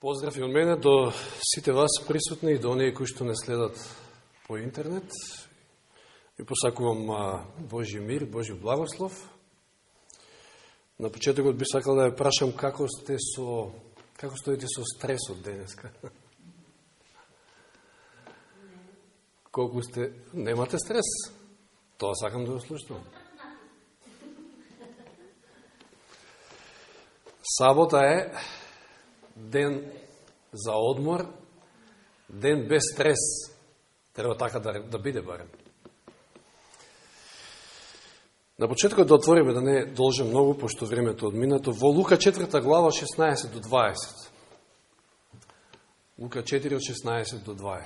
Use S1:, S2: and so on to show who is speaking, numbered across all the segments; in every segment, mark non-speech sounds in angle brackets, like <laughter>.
S1: Поздрав и од мене до сите вас присутни и до оние кои што не следат по интернет. И посакувам Божи мир, Божи благослов. На почетокот би сакал да ја прашам како сте со како стоите со стресот денеска. <laughs> Колку сте немате стрес? Тоа сакам да го слушнам. <laughs> Сабота е ден за одмор, ден без стрес. Треба така да, да биде барем. На почетокот да отвориме, да не должи многу, пошто времето одминато, во Лука 4 глава 16 до 20. Лука 4 од 16 до 20.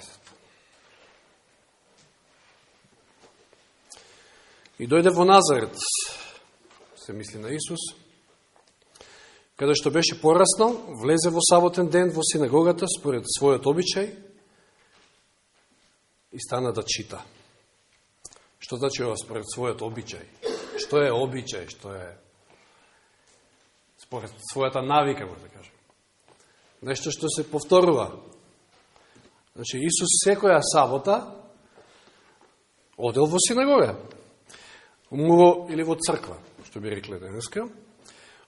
S1: И дојде во Назарет, се мисли на Исус, каде што беше пораснал, влезе во саботен ден во синагогата според својот обичај и стана да чита. Што значи ова според својот обичај? Што е обичај? Што е според својата навика, може да кажем. Нешто што се повторува. Значи, Исус секоја сабота одел во синагога. Му или во црква, што би рекле денеска.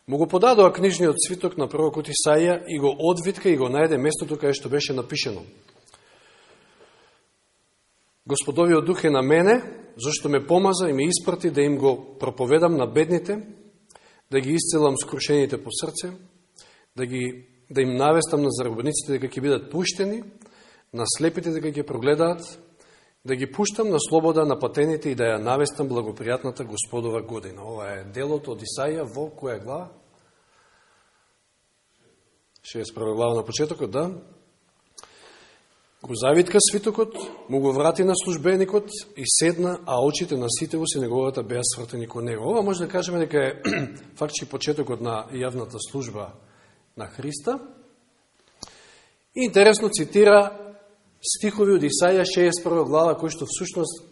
S1: Му го подадоа книжниот свиток на пророкот Исаија и го одвитка и го најде местото кај што беше напишено. Господовиот дух е на мене, зашто ме помаза и ме испрати да им го проповедам на бедните, да ги исцелам скрушените по срце, да, ги, да им навестам на заработниците дека ќе бидат пуштени, на слепите дека ќе прогледаат, да ги пуштам на слобода на патените и да ја навестам благопријатната Господова година. Ова е делото од Исаија во која глава? 61 глава на почетокот, да. Го завитка свитокот, му го врати на службеникот и седна, а очите на сите во синеговата беа свртени кон него. Ова може да кажеме дека е <clears throat> фактичи почетокот на јавната служба на Христа. И интересно цитира стихови од Исаја 61 глава, кои што всушност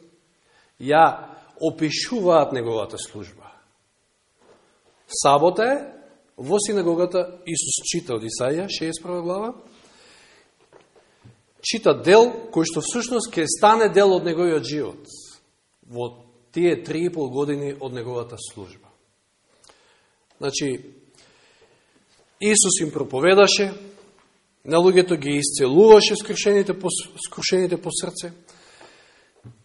S1: ја опишуваат неговата служба. Сабота е, во синагогата Исус чита од Исаја 61 глава, чита дел кој што всушност ќе стане дел од неговиот живот во тие три и пол години од неговата служба. Значи, Исус им проповедаше, на луѓето ги исцелуваше скрушените по, скрушените по срце,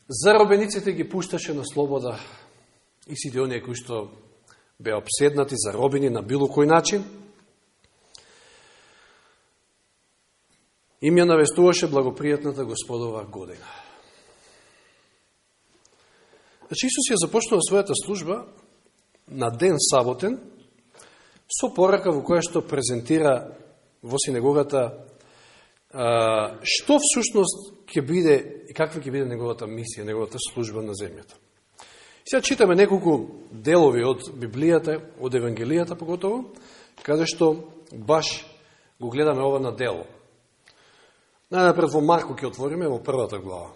S1: заробениците ги пушташе на слобода и сите оние кои што беа обседнати, заробени на било кој начин, им ја навестуваше благопријатната Господова година. Значи Исус ја започнува својата служба на ден саботен со порака во која што презентира во синагогата што всушност ќе биде и каква ќе биде неговата мисија, неговата служба на земјата. Сега читаме неколку делови од Библијата, од Евангелијата поготово, каде што баш го гледаме ова на дело. Најнапред во Марко ќе отвориме во првата глава.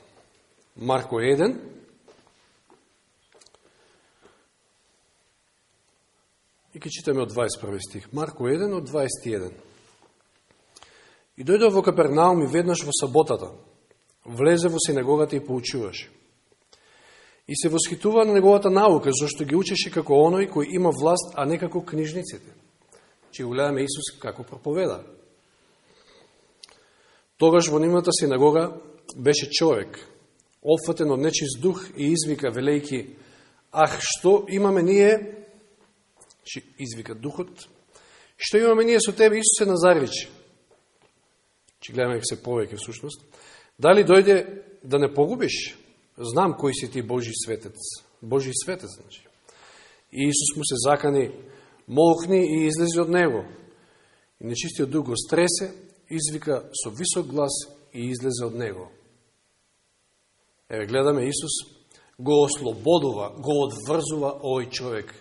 S1: Марко 1, И ќе читаме од 21 стих. Марко 1 од 21. И дојде во Капернаум и веднаш во саботата. Влезе во синагогата и поучуваше. И се восхитува на неговата наука, зашто ги учеше како оној кој има власт, а не како книжниците. Че го гледаме Исус како проповеда. Тогаш во нивната синагога беше човек, офатен од нечист дух и извика, велејки, ах, што имаме ние, извика духот, што имаме ние со тебе, Исусе Назаревич, че гледаме се повеќе всушност, дали дојде да не погубиш? Знам кој си ти Божи светец. Божи светец, значи. И Исус му се закани, молхни и излези од него. И нечистиот дух го стресе, извика со висок глас и излезе од него. Еве, гледаме, Исус го ослободува, го одврзува овој човек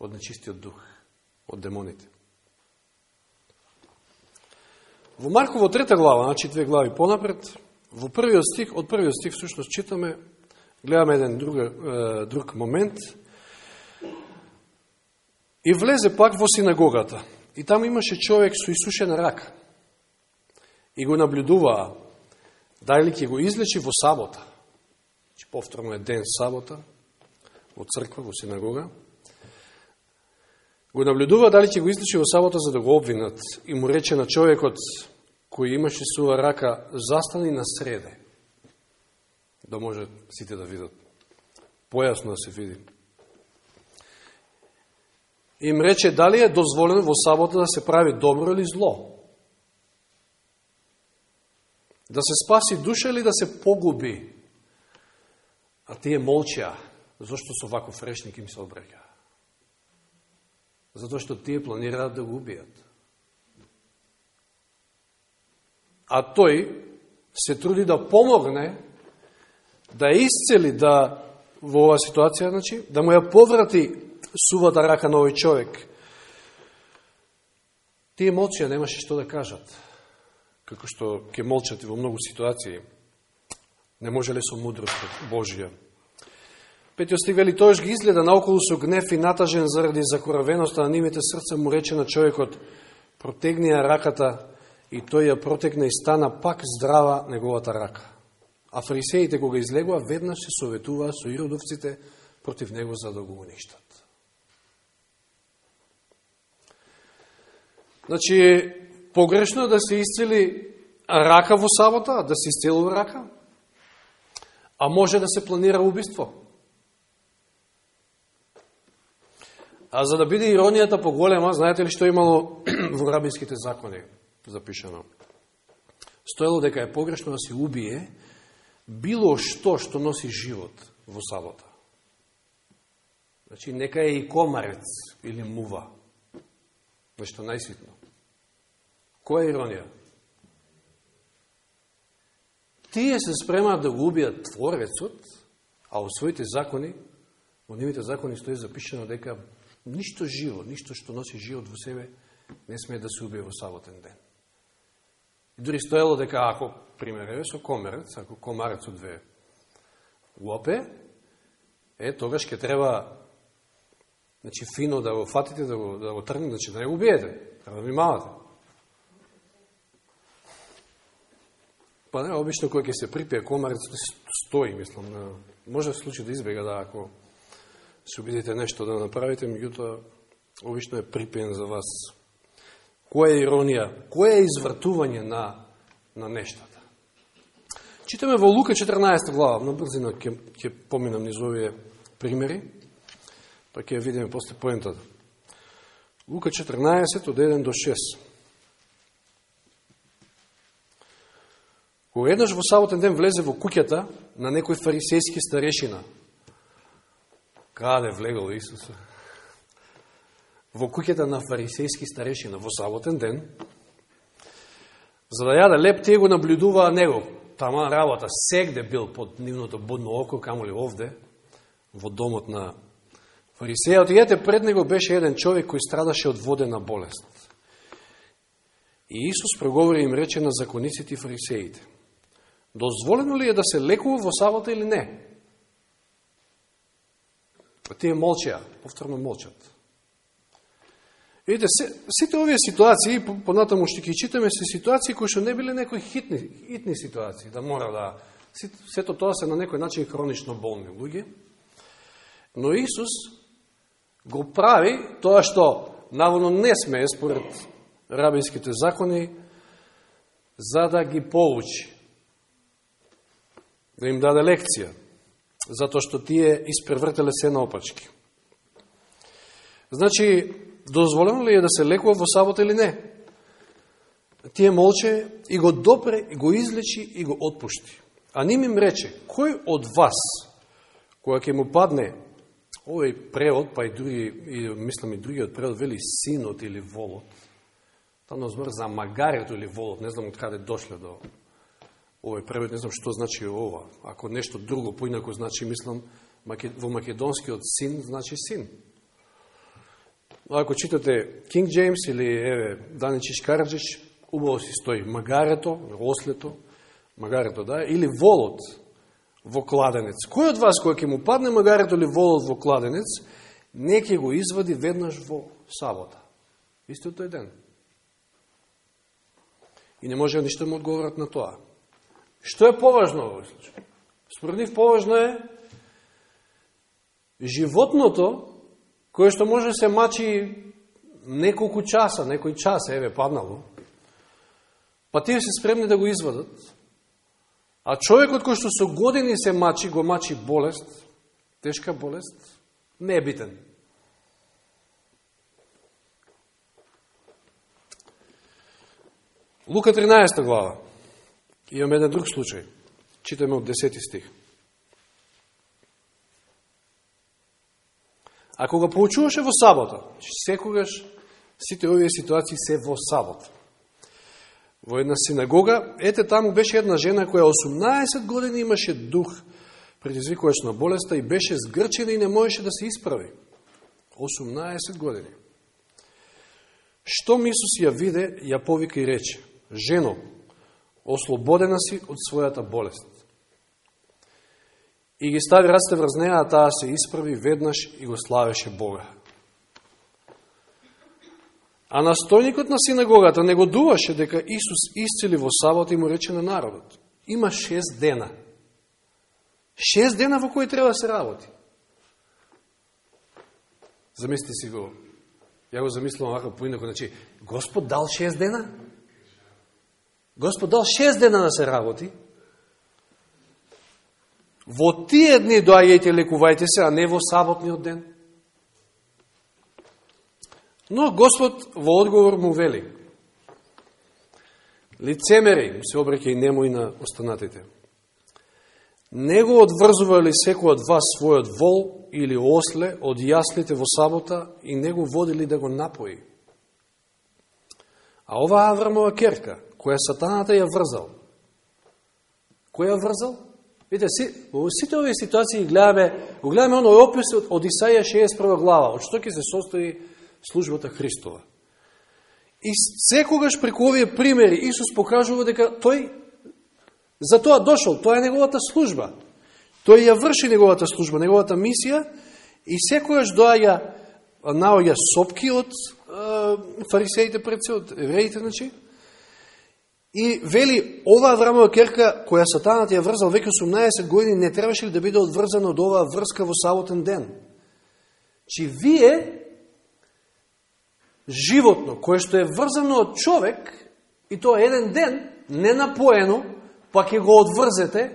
S1: од нечистиот дух, од демоните. Во Марково трета глава, значи две глави понапред, во првиот стих, од првиот стих всушност читаме, гледаме еден друг, друг момент, и влезе пак во синагогата. И таму имаше човек со исушена рака. и го наблюдуваа дали ќе го излечи во сабота. Че повторно е ден сабота, во црква, во синагога. Го наблюдува дали ќе го излечи во сабота за да го обвинат и му рече на човекот кој имаше сува рака, застани на среде, да може сите да видат. Појасно да се види. Им рече дали е дозволено во сабота да се прави добро или зло. Да се спаси душа или да се погуби. А тие молчаа, зашто со ваков речник им се обреќа. Затоа што тие планираат да го убијат. А тој се труди да помогне, да исцели да во оваа ситуација, значи, да му ја поврати сувата рака на овој човек. Тие емоција немаше што да кажат, како што ќе молчат и во многу ситуации. Не можеле со мудрост Божија. Петиот стиг вели, тојаш ги изгледа наоколу со гнев и натажен заради закоравеноста на нивите срца, му рече на човекот, протегни ја раката и тој ја протекна и стана пак здрава неговата рака. А фарисеите кога излегува, веднаш се советуваа со иродовците против него за да го уништат. Значи, погрешно е да се исцели рака во сабота, да се исцелува рака, а може да се планира убиство. А за да биде иронијата поголема, знаете ли што имало <clears throat> во рабинските закони запишано? Стоело дека е погрешно да се убие било што што носи живот во сабота. Значи, нека е и комарец или мува. Нешто најсвитно. Која е иронија? Тие се спремаат да го убијат Творецот, а во своите закони, во нивите закони стои запишено дека Ништо живо, ништо што носи живот во себе, не смее да се убие во саботен ден. Дури дори стоело дека ако, пример, е со комерец, ако комарецот ве лопе, е, тогаш ќе треба значи, фино да го фатите, да го, да го тргнете, значи да не го убиете, треба да внимавате. Па не, обично кој ќе се припие комарец, стои, мислам, да. може да случај да избега да ако се обидите нешто да направите, меѓутоа, обично е припиен за вас. Која е иронија? Која е извртување на, на нештата? Читаме во Лука 14 глава, на брзина ќе, ќе поминам низ овие примери, па ќе видиме после поентата. Лука 14 од 1 до 6. Кога еднаш во саботен ден влезе во куќата на некој фарисејски старешина, Каде влегол Исус? Во куќата на фарисејски старешина во саботен ден, за да јаде леп, тие го наблюдуваа него. Тама работа сегде бил под нивното будно око, камо ли овде, во домот на фарисејот. И ете, пред него беше еден човек кој страдаше од водена болест. И Исус проговори им рече на закониците и фарисеите. Дозволено ли е да се лекува во сабота или не? Тие молчеа, повторно молчат. Видите, сите овие ситуации, понатаму што ќе читаме, се ситуации кои што не биле некои хитни, хитни ситуации, да мора да... Сето тоа се на некој начин хронично болни луѓе. Но Исус го прави тоа што наводно не смее според рабинските закони, за да ги получи, да им даде лекција затоа што тие испревртеле се наопачки. Значи, дозволено ли е да се лекува во сабота или не? Тие молче и го допре, и го излечи, и го отпушти. А ним им рече, кој од вас, која ќе му падне овој превод, па и други, и, мислам и другиот превод, вели синот или волот, тamo да збор за магарето или волот, не знам од каде дошле до овој превод, не знам што значи ова. Ако нешто друго поинако значи, мислам, во македонскиот син значи син. Ако читате King James или еве Даничиш Караджиш, убаво си стои магарето, ослето, магарето, да, или волот во кладенец. Кој од вас кој ќе му падне магарето или волот во кладенец, не ќе го извади веднаш во сабота. Истиот тој ден. И не може ништо да му одговорат на тоа. Што е поважно во овој случај? Според нив поважно е животното кое што може се мачи неколку часа, некој час, еве, паднало, па тие се спремни да го извадат, а човекот кој што со години се мачи, го мачи болест, тешка болест, не е битен. Лука 13 глава. Имаме еден друг случај. Читаме од 10 стих. А кога поучуваше во сабота, значи секогаш сите овие ситуации се во сабот. Во една синагога, ете таму беше една жена која 18 години имаше дух предизвикуваш на болеста и беше сгрчена и не можеше да се исправи. 18 години. Што Исус ја виде, ја повика и рече, жено, ослободена си од својата болест. И ги стави раците врз неа, а таа се исправи веднаш и го славеше Бога. А настојникот на синагогата не дуваше дека Исус исцели во сабот и му рече на народот. Има шест дена. Шест дена во кои треба да се работи. Замисли си го. Ја го замислам вака поинако. Значи, Господ дал шест дена? Господ дал шест дена да се работи. Во тие дни доаѓајте лекувајте се, а не во саботниот ден. Но Господ во одговор му вели. Лицемери, се обреќа и немој на останатите. Него одврзува ли секој од вас својот вол или осле од јаслите во сабота и него водили да го напои? А ова Аврамова керка, која сатаната ја врзал. Која ја врзал? Видите, си, во сите овие ситуации гледаме, го гледаме оној опис од, од Исаија 61 глава, од што ќе се состои службата Христова. И секогаш преку овие примери Исус покажува дека тој за тоа дошол, тоа е неговата служба. Тој ја врши неговата служба, неговата мисија и секогаш доаѓа наоѓа сопки од фарисеите пред се, од евреите, значи, И вели, оваа Аврамова керка, која сатанат ја врзал веќе 18 години, не требаше ли да биде одврзана од оваа врска во саботен ден? Чи вие, животно, кое што е врзано од човек, и тоа еден ден, не напоено, па ќе го одврзете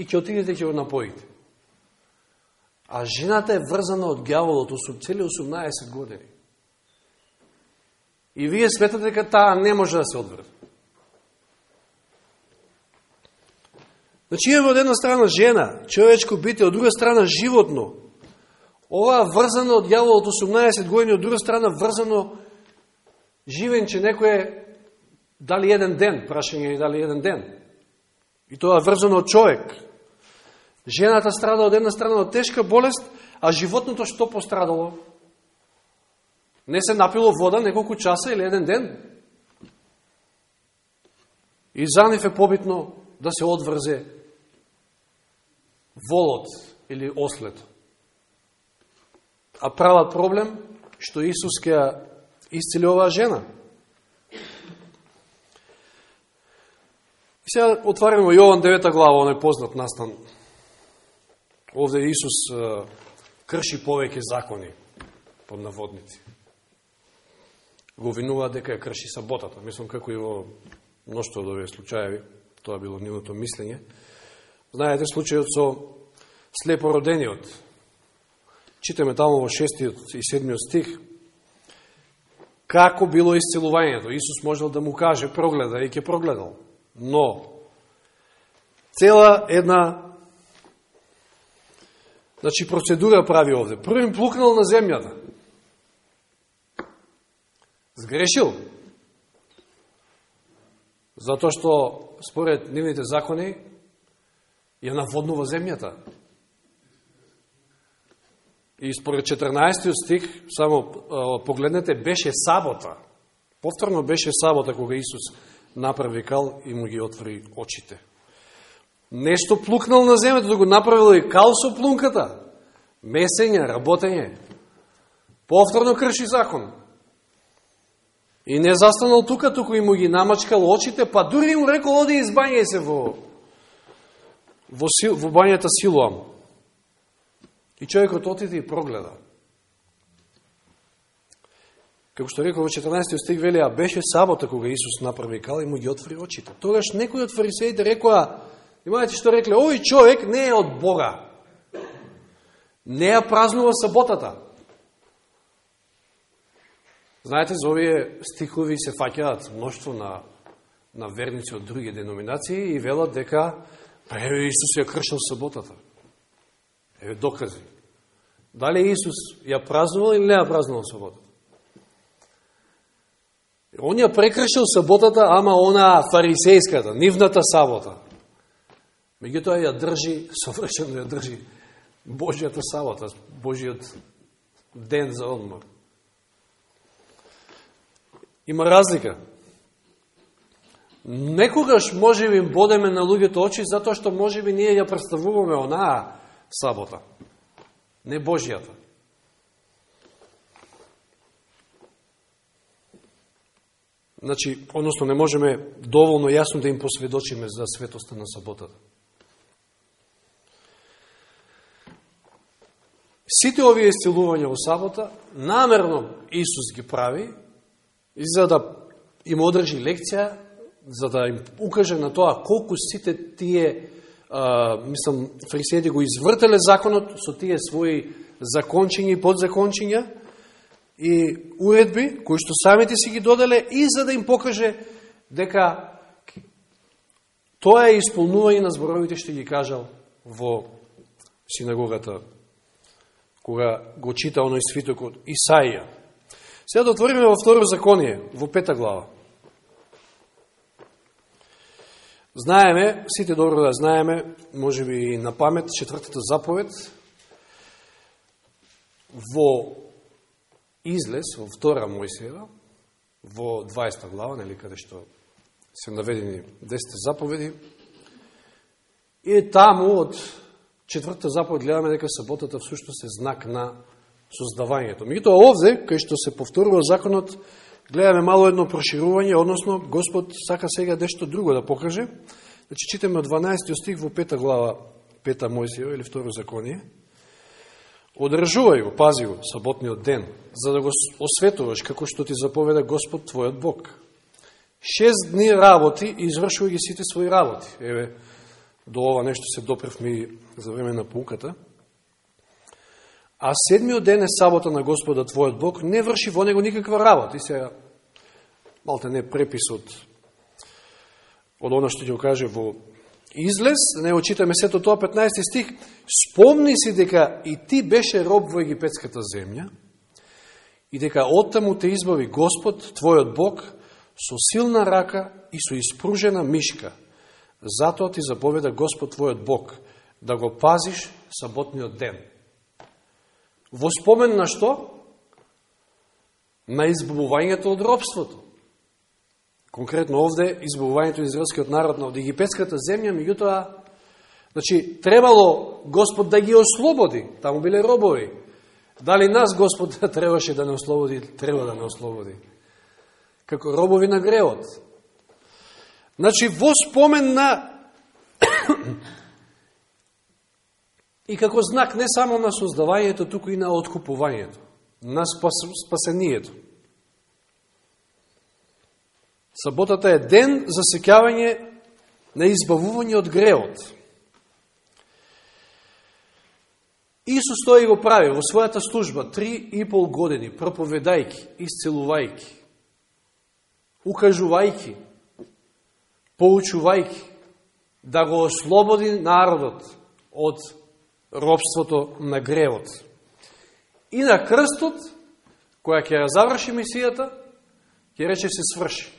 S1: и ќе отидете и ќе го напоите. А жената е врзана од гјаволот цели 18 години. И вие сметате дека таа не може да се одврзе. Значи имаме од една страна жена, човечко бите, од друга страна животно. Ова врзано од јаволот 18 години, од друга страна врзано живенче некој дали еден ден, прашање е дали еден ден. И тоа врзано од човек. Жената страда од една страна од тешка болест, а животното што пострадало? Не се напило вода неколку часа или еден ден. И за нив е побитно да се одврзе волот или ослето. А прават проблем што Исус ќе исцели оваа жена. И сега отваряме Јован 9 глава, он е познат настан. Овде Исус крши повеќе закони под наводници. Го винува дека ја крши саботата. Мислам како и во мношто од овие случаеви, тоа било нивното мислење. Знаете случајот со слепородениот. Читаме таму во 6 и 7 стих. Како било исцелувањето? Исус можел да му каже, прогледа и ќе прогледал. Но, цела една значи, процедура прави овде. Првим плукнал на земјата. Сгрешил. Затоа што, според нивните закони, ја наводнува земјата. И според 14 стих, само погледнете, беше сабота. Повторно беше сабота кога Исус направи кал и му ги отвори очите. Нешто плукнал на земјата, да го направил и кал со плунката. Месење, работење. Повторно крши закон. И не застанал тука, туку и му ги намачкал очите, па дури му рекол, оди избањај се во, во, во бањата Силуам. И човекот отиде и прогледа. Како што рекол во 14 стих вели, а беше сабота кога Исус направи кал и му ги отвори очите. Тогаш некои од фарисеите рекоа, имајте што рекле, овој човек не е од Бога. Не ја празнува саботата. Знаете, за овие стихови се фаќаат мноштво на, на верници од други деноминации и велат дека па еве Исус ја кршил саботата. Еве докази. Дали Исус ја празнувал или не ја празнувал саботата? Он ја прекршил саботата, ама она фарисејската, нивната сабота. Меѓутоа ја држи, <laughs> совршено ја држи Божијата сабота, Божиот ден за одмор. Има разлика. Некогаш може би бодеме на луѓето очи затоа што може би ние ја представуваме онаа сабота, не Божијата. Значи, односно не можеме доволно јасно да им посведочиме за светоста на саботата. Сите овие исцелувања во сабота, намерно Исус ги прави, и за да им одржи лекција, за да им укаже на тоа колку сите тие, а, мислам, фарисеите го извртеле законот со тие своји закончиња и подзакончиња, и уредби, кои што самите си ги доделе, и за да им покаже дека тоа е исполнување на зборовите што ги кажал во синагогата, кога го чита оној свитокот Исаија. Сега да отвориме во второ законие, во пета глава. Знаеме, сите добро да знаеме, може би на памет, четвртата заповед, во излез во втора Мојсева, во 20 глава, нели, каде што се наведени 10 заповеди, и таму од четвртата заповед гледаме дека саботата всушност е знак на создавањето. Меѓутоа овде, кај што се повторува законот, гледаме мало едно проширување, односно Господ сака сега нешто друго да покаже. Значи читаме од 12 стих во пета глава, пета Мојсија или второ законие. Одржувај го, пази го, саботниот ден, за да го осветуваш како што ти заповеда Господ твојот Бог. Шест дни работи и извршувај ги сите своји работи. Еве, до ова нешто се допревме за време на пуката. А седмиот ден е сабота на Господа твојот Бог, не врши во него никаква работа. И сега, малте не препис од, од оно што ќе каже во излез, не очитаме сето тоа 15 стих, спомни си дека и ти беше роб во египетската земја и дека оттаму те избави Господ, твојот Бог, со силна рака и со испружена мишка. Затоа ти заповеда Господ твојот Бог да го пазиш саботниот ден. Во спомен на што? На избавувањето од робството. Конкретно овде, избавувањето израелскиот народ на од египетската земја, меѓутоа, значи, требало Господ да ги ослободи, таму биле робови. Дали нас Господ <laughs> требаше да не ослободи, треба да не ослободи. Како робови на греот. Значи, во спомен на и како знак не само на создавањето, туку и на откупувањето, на спас, спасението. Саботата е ден за секјавање на избавување од греот. Исус тој го прави во својата служба три и пол години, проповедајки, исцелувајки, укажувајки, поучувајки, да го ослободи народот од робството на гревот И на крстот, која ќе разаврши мисијата, ќе рече се сврши.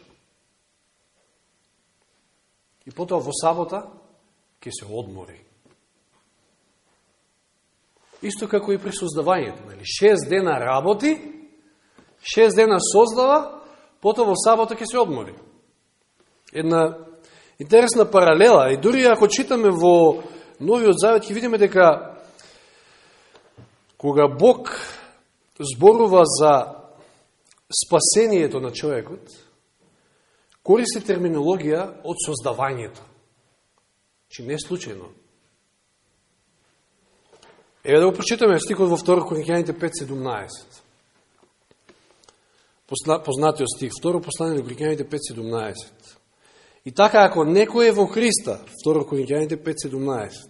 S1: И потоа во сабота ќе се одмори. Исто како и при создавањето. Нели? Шест дена работи, шест дена создава, потоа во сабота ќе се одмори. Една интересна паралела. И дури ако читаме во Новиот Завет, ќе видиме дека кога Бог зборува за спасението на човекот, користи терминологија од создавањето. Чи не случајно. Еве да го прочитаме стихот во 2 Коринќаните 5.17. Познатиот стих, второ послание на Коринќаните 5.17. И така, ако некој е во Христа, 2 Коринќаните 5.17,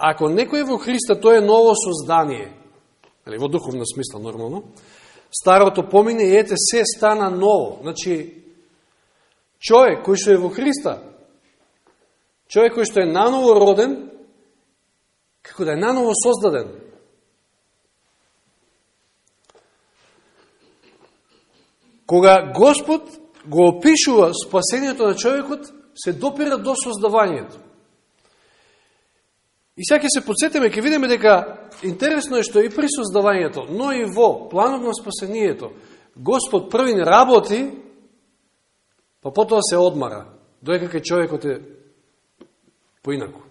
S1: ако некој е во Христа, тој е ново создание, или во духовна смисла нормално, старото помине и ете се стана ново. Значи, човек кој што е во Христа, човек кој што е наново роден, како да е наново создаден. Кога Господ го опишува спасението на човекот, се допира до создавањето. И сега ќе се подсетиме, ќе видиме дека интересно е што и при создавањето, но и во планот на спасението, Господ први не работи, па потоа се одмара, доека кај човекот е поинако.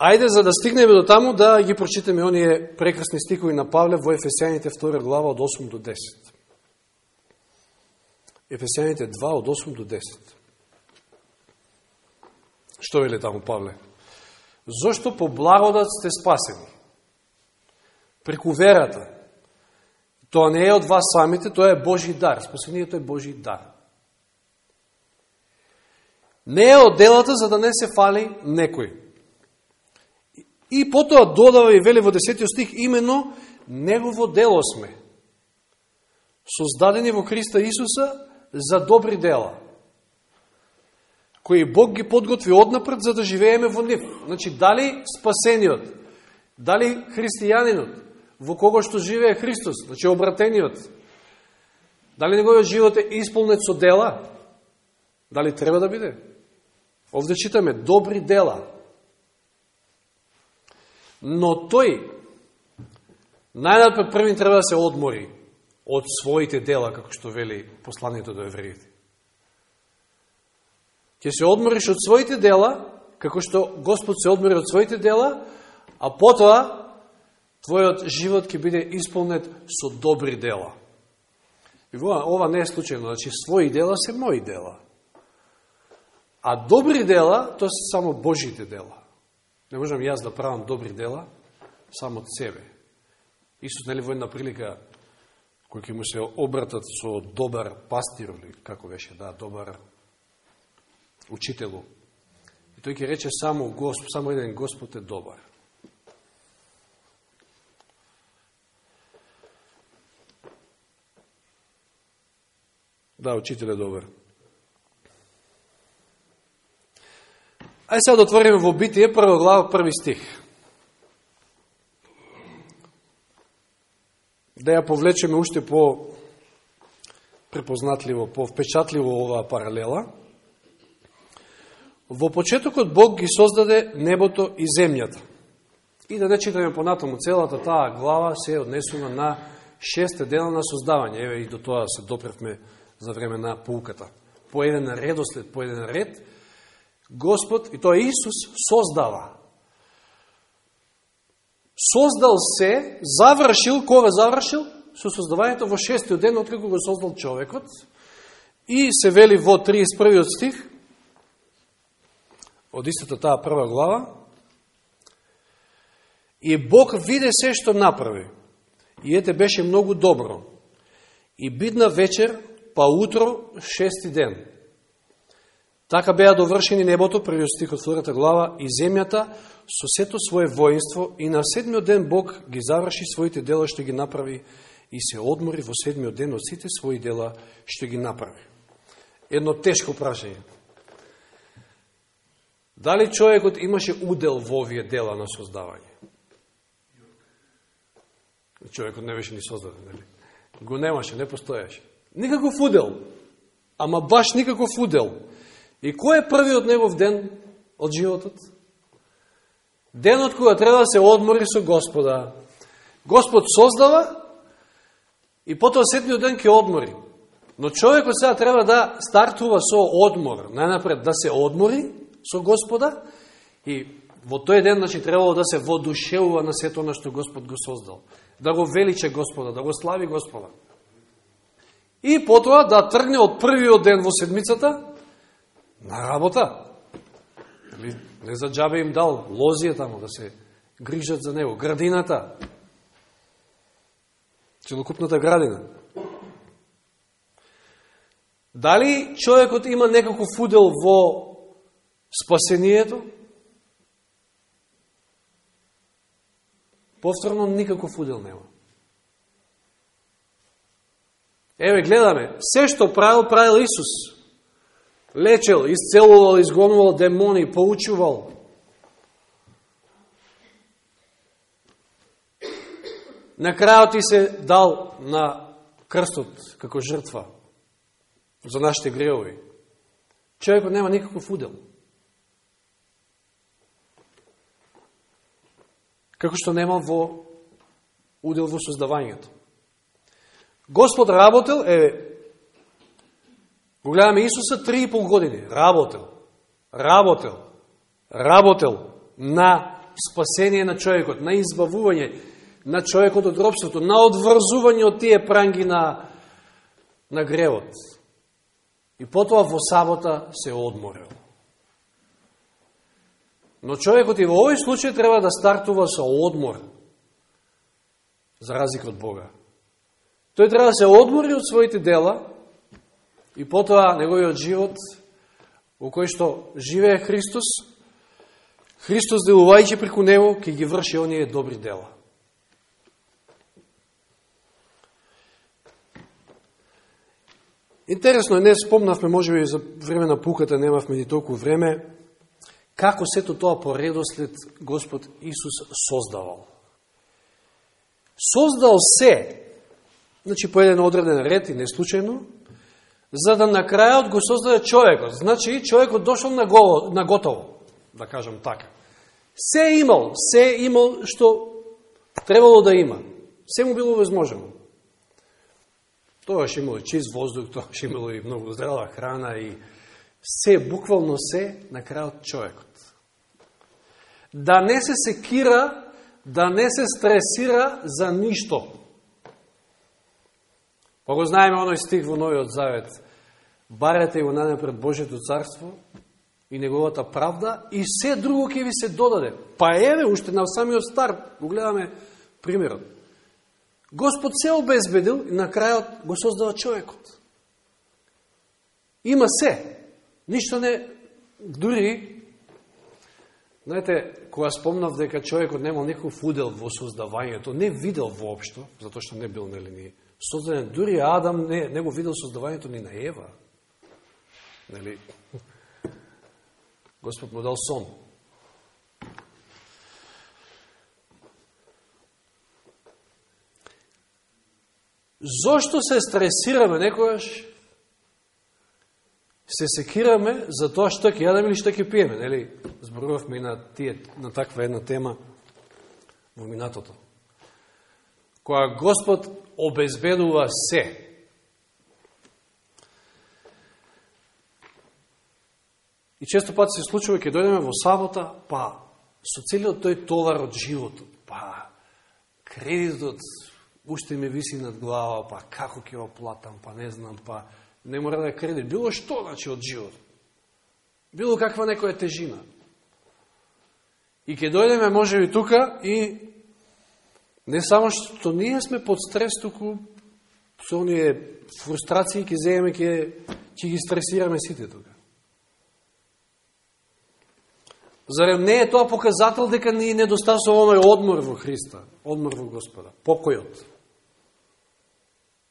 S1: Ајде за да стигнеме до таму да ги прочитаме оние прекрасни стикови на Павле во Ефесијаните 2 глава од 8 до 10. Ефесијаните 2 од 8 до 10. Што вели таму Павле? Зошто по благодат сте спасени? Преку верата. Тоа не е од вас самите, тоа е Божи дар. Спасението е Божи дар. Не е од делата за да не се фали некој. И потоа додава и вели во 10 стих, именно Негово дело сме. Создадени во Христа Исуса за добри дела, кои Бог ги подготви однапред за да живееме во нив. Значи, дали спасениот, дали христијанинот, во кого што живее Христос, значи обратениот, дали неговиот живот е исполнет со дела, дали треба да биде? Овде читаме добри дела, Но тој, најнапред првин треба да се одмори од своите дела, како што вели посланието до евреите. Ке се одмориш од своите дела, како што Господ се одмори од своите дела, а потоа твојот живот ќе биде исполнет со добри дела. И ова, ова не е случайно, значи своји дела се мои дела. А добри дела, тоа се само Божите дела. Не можам јас да правам добри дела само од себе. Исус, нели, во една прилика, кој ќе му се обратат со добар пастир, или како беше, да, добар учителу. И тој ќе рече само, Госп, само еден Господ е добар. Да, учител е добар. Ајде сега да отвориме во Битие, прва глава, први стих. Да ја повлечеме уште по препознатливо, по впечатливо оваа паралела. Во почетокот Бог ги создаде небото и земјата. И да не читаме понатаму целата таа глава се однесува на шесте дела на создавање. Еве и до тоа се допревме за време на пауката. По еден редослед, по еден ред, Господ, и тоа Исус, создава. Создал се, завршил, кога завршил? Со создавањето во шестиот ден, откако го создал човекот. И се вели во 31 стих, од истата таа прва глава, И Бог виде се што направи. И ете беше многу добро. И бидна вечер, па утро, шести ден. Така беа довршени небото, првиот стих од втората глава, и земјата со сето свое воинство, и на седмиот ден Бог ги заврши своите дела што ги направи и се одмори во седмиот ден од сите своји дела што ги направи. Едно тешко прашање. Дали човекот имаше удел во овие дела на создавање? Човекот не беше ни создаден, нели? Го немаше, не постоеше. Никаков удел. Ама баш никаков удел. И кој е првиот негов ден од животот? Денот кога треба да се одмори со Господа. Господ создава и потоа седмиот ден ќе одмори. Но човекот сега треба да стартува со одмор. Најнапред да се одмори со Господа и во тој ден, значи, требало да се водушевува на сето на што Господ го создал. Да го величе Господа, да го слави Господа. И потоа да тргне од првиот ден во седмицата на работа. Не за джабе им дал лозија тамо да се грижат за него. Градината. Целокупната градина. Дали човекот има некаков удел во спасението? Повторно, никаков удел нема. Еве, гледаме, се што правил, правил Исус. Лечел, исцелувал, изгонувал демони, поучувал. На крајот и се дал на крстот како жртва за нашите греови. Човекот нема никаков удел. Како што нема во удел во создавањето. Господ работел, е, го гледаме Исуса три и пол години, работел, работел, работел на спасение на човекот, на избавување на човекот од робството, на одврзување од тие пранги на, на гревот. И потоа во сабота се одморил. Но човекот и во овој случај треба да стартува со одмор, за разлика од Бога. Тој треба да се одмори од своите дела и потоа неговиот живот во кој што живее Христос, Христос делувајќи преку него, ќе ги врши оние добри дела. Интересно е, не спомнавме, може би за време на пуката немавме ни толку време, како сето тоа по редослед Господ Исус создавал. Создал се, значи по еден одреден ред и не за да на крајот го создаде човекот. Значи, човекот дошол на, го, на готово, да кажам така. Се имал, се имал што требало да има. Се му било возможено. Тогаш имало и чист воздух, <laughs> тогаш имало и многу здрава храна и се, буквално се, на крајот човекот. Да не се секира, да не се стресира за ништо. Па го знаеме оној стих во Новиот Завет. Барете го пред Божето царство и неговата правда и се друго ќе ви се додаде. Па еве, уште на самиот старт, го гледаме примерот. Господ се обезбедил и на крајот го создава човекот. Има се. Ништо не... Дури, знаете, кога спомнав дека човекот немал никаков удел во создавањето, не видел воопшто, затоа што не бил нели ни создаден, дури Адам не, не го видел создавањето ни на Ева. Нели? Господ му дал сон. Зошто се стресираме некојаш? Се секираме за тоа што ќе јадеме или што ќе пиеме, нели? Зборувавме и на тие на таква една тема во минатото. Која Господ обезбедува се. И често пат се случува ќе дојдеме во сабота, па со целиот тој товар од животот, па кредитот, уште ме виси над глава, па како ќе оплатам, па не знам, па не мора да е кредит. Било што, значи, од живот. Било каква некоја тежина. И ќе дојдеме, може би, тука и не само што ние сме под стрес, туку со оние фрустрации ќе земеме, ќе, ќе ги стресираме сите тука. Зарем не е тоа показател дека ни недостасуваме одмор во Христа, одмор во Господа, покојот.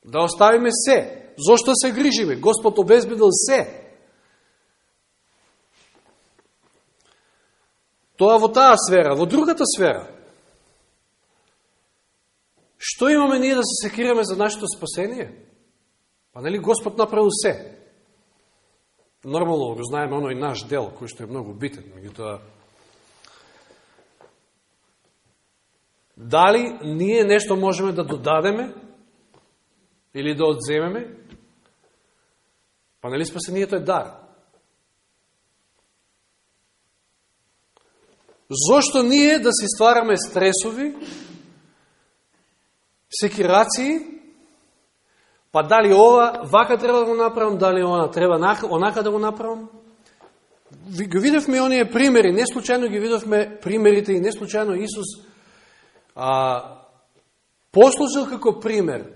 S1: Да оставиме се. Зошто се грижиме? Господ обезбедил се. Тоа во таа сфера, во другата сфера. Што имаме ние да се секираме за нашето спасение? Па нели Господ направил се? Нормално го знаеме оној наш дел, кој што е многу битен, меѓутоа Дали ние нешто можеме да додадеме или да одземеме, па нели спасението е дар. Зошто ние да си ствараме стресови, секирации, па дали ова вака треба да го направам, дали она треба онака да го направам? Ги видовме оние примери, не случайно ги видовме примерите и не случайно Исус а, послужил како пример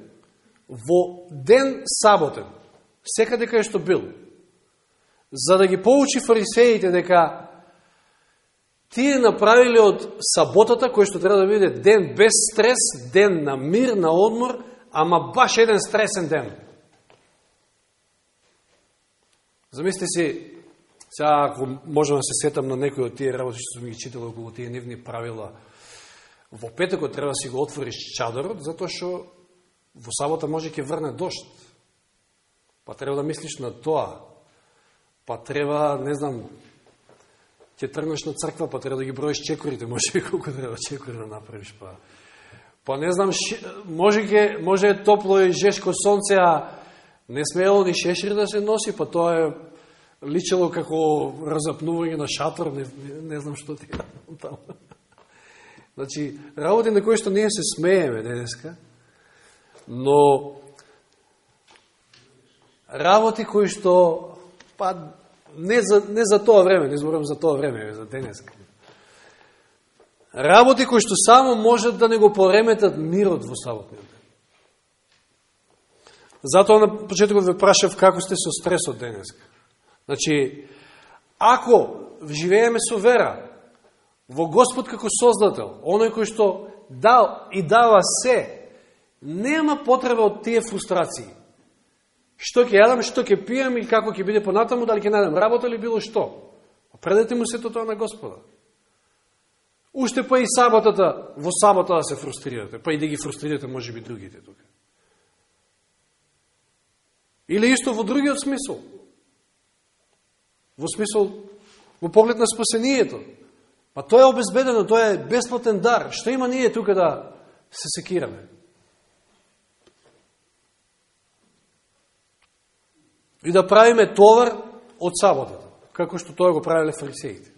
S1: во ден саботен, секаде кај што бил, за да ги поучи фарисеите дека тие направиле од саботата, кој што треба да биде ден без стрес, ден на мир, на одмор, ама баш еден стресен ден. Замисли си, сега ако можам да се сетам на некој од тие работи што сум ги читал околу тие нивни правила, во петекот треба да си го отвориш чадорот, затоа што во сабота може ќе врне дошт. Па треба да мислиш на тоа. Па треба, не знам, ќе тргнеш на црква, па треба да ги броиш чекорите, може би <laughs> колку треба чекори да направиш, па. Па не знам, може ке, може е топло и жешко сонце, а не смеело ни шешир да се носи, па тоа е личело како разапнување на шатор, не, не, не знам што ти да таму. <laughs> Значи, работи на кои што ние се смееме денеска, но работи кои што па не за, не за тоа време, не зборам за тоа време, за денеска. Работи кои што само можат да не го пореметат мирот во саботниот ден. Затоа на почетокот ве прашав како сте со стресот денеска. Значи, ако живееме со вера во Господ како Создател, оној кој што дал и дава се, нема потреба од тие фрустрации. Што ќе јадам, што ќе пијам и како ќе биде понатаму, дали ќе најдам работа или било што. Предете му сето тоа на Господа. Уште па и саботата, во сабота да се фрустрирате, па и да ги фрустрирате може би другите тука. Или исто во другиот смисол. Во смисол, во поглед на спасението. Па тоа е обезбедено, тоа е бесплатен дар. Што има ние тука да се секираме? И да правиме товар од саботата, како што тоа го правиле фарисеите.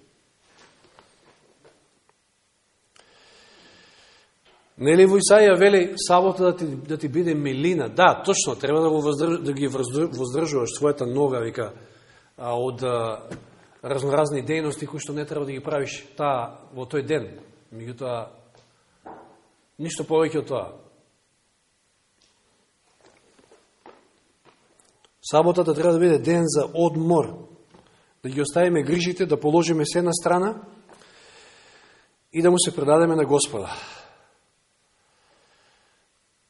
S1: Нели во Исаија вели сабота да ти, да ти биде милина? Да, точно, треба да, го воздрж, да ги воздржуваш својата нога, вика, од а, разноразни дејности кои што не треба да ги правиш таа во тој ден. Меѓутоа, ништо повеќе од тоа. Саботата треба да биде ден за одмор, да ги оставиме грижите, да положиме се на страна и да му се предадеме на Господа.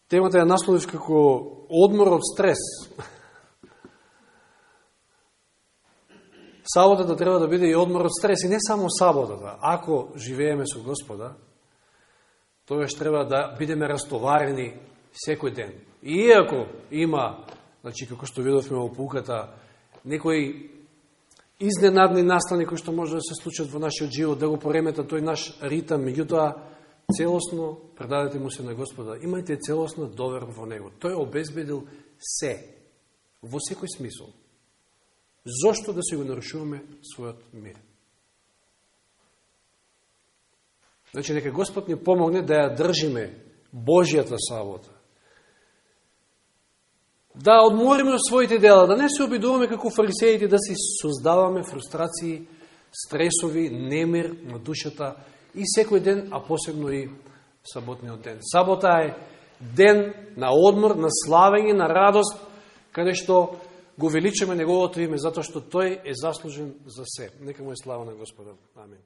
S1: Темата ја насловив како одмор од стрес. Саботата треба да биде и одмор од стрес, и не само саботата. Ако живееме со Господа, тогаш треба да бидеме растоварени секој ден. И иако има, значи, како што видовме во пуката, некои изненадни настани кои што може да се случат во нашиот живот, да го поремета тој наш ритам, меѓутоа, целосно предадете му се на Господа. Имајте целосно доверба во Него. Тој обезбедил се, во секој смисол. Зошто да се го нарушуваме својот мир? Значи, нека Господ ни помогне да ја држиме Божијата сабота. Да одмориме своите дела, да не се обидуваме како фарисеите, да си создаваме фрустрации, стресови, немир на душата, и секој ден, а посебно и саботниот ден. Сабота е ден на одмор, на славење, на радост, каде што го величаме Неговото име, затоа што Тој е заслужен за се. Нека му е слава на Господа. Амин.